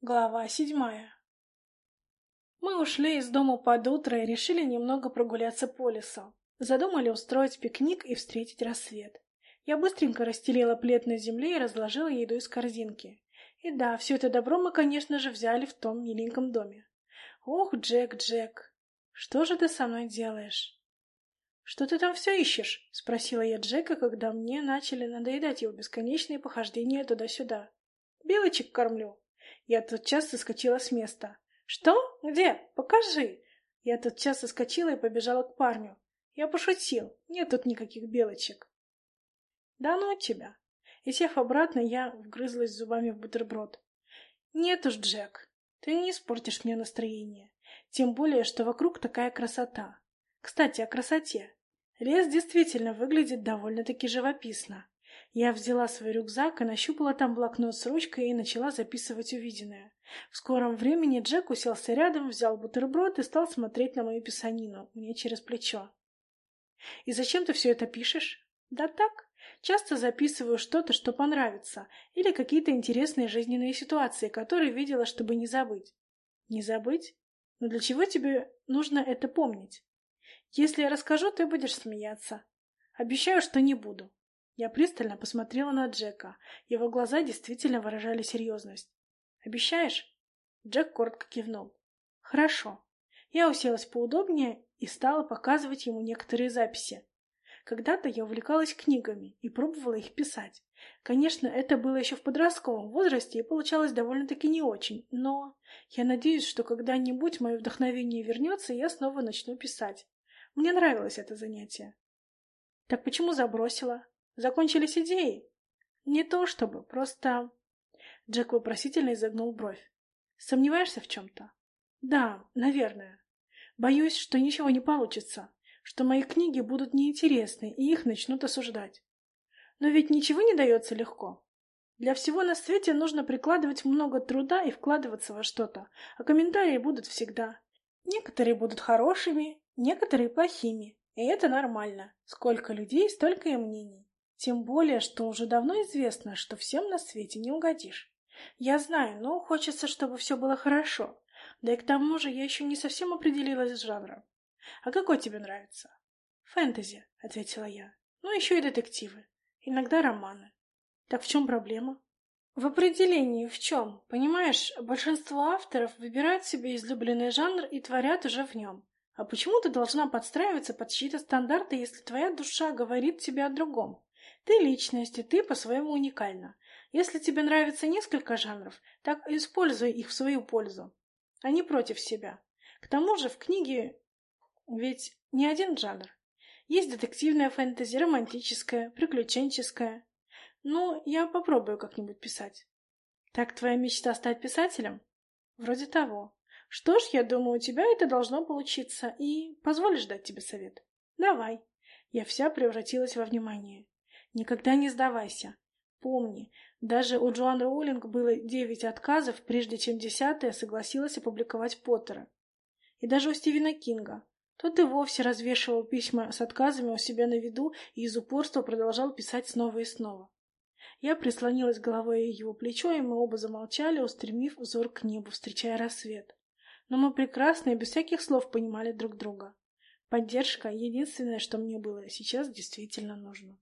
Глава седьмая Мы ушли из дома под утро и решили немного прогуляться по лесу. Задумали устроить пикник и встретить рассвет. Я быстренько расстелила плед на земле и разложила еду из корзинки. И да, все это добро мы, конечно же, взяли в том миленьком доме. Ох, Джек, Джек, что же ты со мной делаешь? Что ты там все ищешь? Спросила я Джека, когда мне начали надоедать его бесконечные похождения туда-сюда. Белочек кормлю. Я тотчас соскочила с места. «Что? Где? Покажи!» Я тотчас соскочила и побежала к парню. Я пошутил. Нет тут никаких белочек. «Да ну тебя!» И сев обратно, я вгрызлась зубами в бутерброд. «Нет уж, Джек, ты не испортишь мне настроение. Тем более, что вокруг такая красота. Кстати, о красоте. Лес действительно выглядит довольно-таки живописно. Я взяла свой рюкзак и нащупала там блокнот с ручкой и начала записывать увиденное. В скором времени Джек уселся рядом, взял бутерброд и стал смотреть на мою писанину, мне через плечо. «И зачем ты все это пишешь?» «Да так. Часто записываю что-то, что понравится, или какие-то интересные жизненные ситуации, которые видела, чтобы не забыть». «Не забыть? Но для чего тебе нужно это помнить?» «Если я расскажу, ты будешь смеяться. Обещаю, что не буду. Я пристально посмотрела на Джека. Его глаза действительно выражали серьезность. «Обещаешь?» Джек коротко кивнул. «Хорошо». Я уселась поудобнее и стала показывать ему некоторые записи. Когда-то я увлекалась книгами и пробовала их писать. Конечно, это было еще в подростковом возрасте и получалось довольно-таки не очень, но я надеюсь, что когда-нибудь мое вдохновение вернется, и я снова начну писать. Мне нравилось это занятие. Так почему забросила? Закончились идеи? Не то чтобы, просто... Джек вопросительно изогнул бровь. Сомневаешься в чем-то? Да, наверное. Боюсь, что ничего не получится, что мои книги будут неинтересны, и их начнут осуждать. Но ведь ничего не дается легко. Для всего на свете нужно прикладывать много труда и вкладываться во что-то, а комментарии будут всегда. Некоторые будут хорошими, некоторые плохими, и это нормально. Сколько людей, столько и мнений. Тем более, что уже давно известно, что всем на свете не угодишь. Я знаю, но хочется, чтобы все было хорошо. Да и к тому же я еще не совсем определилась с жанром. А какой тебе нравится? Фэнтези, ответила я. Ну, еще и детективы. Иногда романы. Так в чем проблема? В определении в чем? Понимаешь, большинство авторов выбирают себе излюбленный жанр и творят уже в нем. А почему ты должна подстраиваться под чьи-то стандарты, если твоя душа говорит тебе о другом? Ты личность, и ты по-своему уникальна. Если тебе нравится несколько жанров, так используй их в свою пользу, а не против себя. К тому же в книге ведь не один жанр. Есть детективная фэнтези, романтическая, приключенческая. Ну, я попробую как-нибудь писать. Так твоя мечта стать писателем? Вроде того. Что ж, я думаю, у тебя это должно получиться. И позволишь дать тебе совет? Давай. Я вся превратилась во внимание. Никогда не сдавайся. Помни, даже у Джоан Роулинг было девять отказов, прежде чем десятая согласилась опубликовать Поттера. И даже у Стивена Кинга. Тот и вовсе развешивал письма с отказами у себя на виду и из упорства продолжал писать снова и снова. Я прислонилась головой его плечо, и мы оба замолчали, устремив взор к небу, встречая рассвет. Но мы прекрасно и без всяких слов понимали друг друга. Поддержка — единственное, что мне было сейчас действительно нужно.